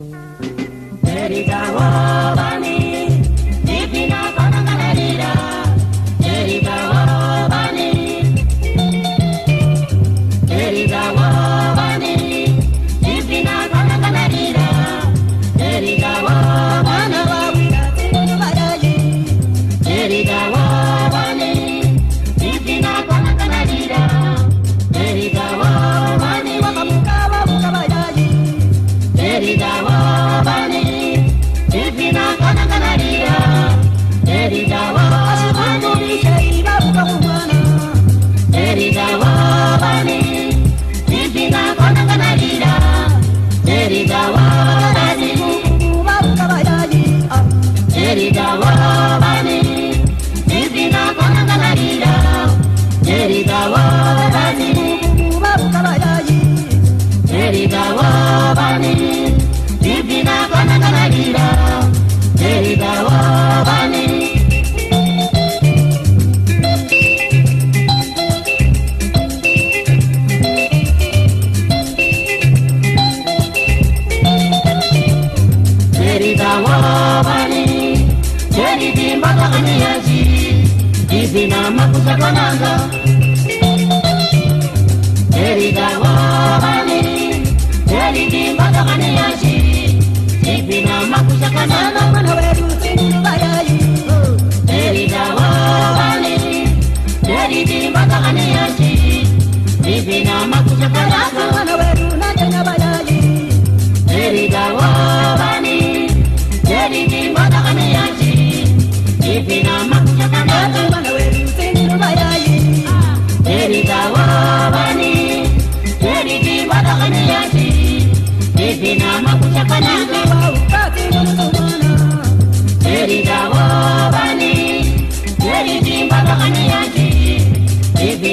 Let it go. kakumiyaji izina makusa kananga eridawabani eridimba kakaniyaji izina makusa kananga eridawabani eridimba kakaniyaji izina makusa kananga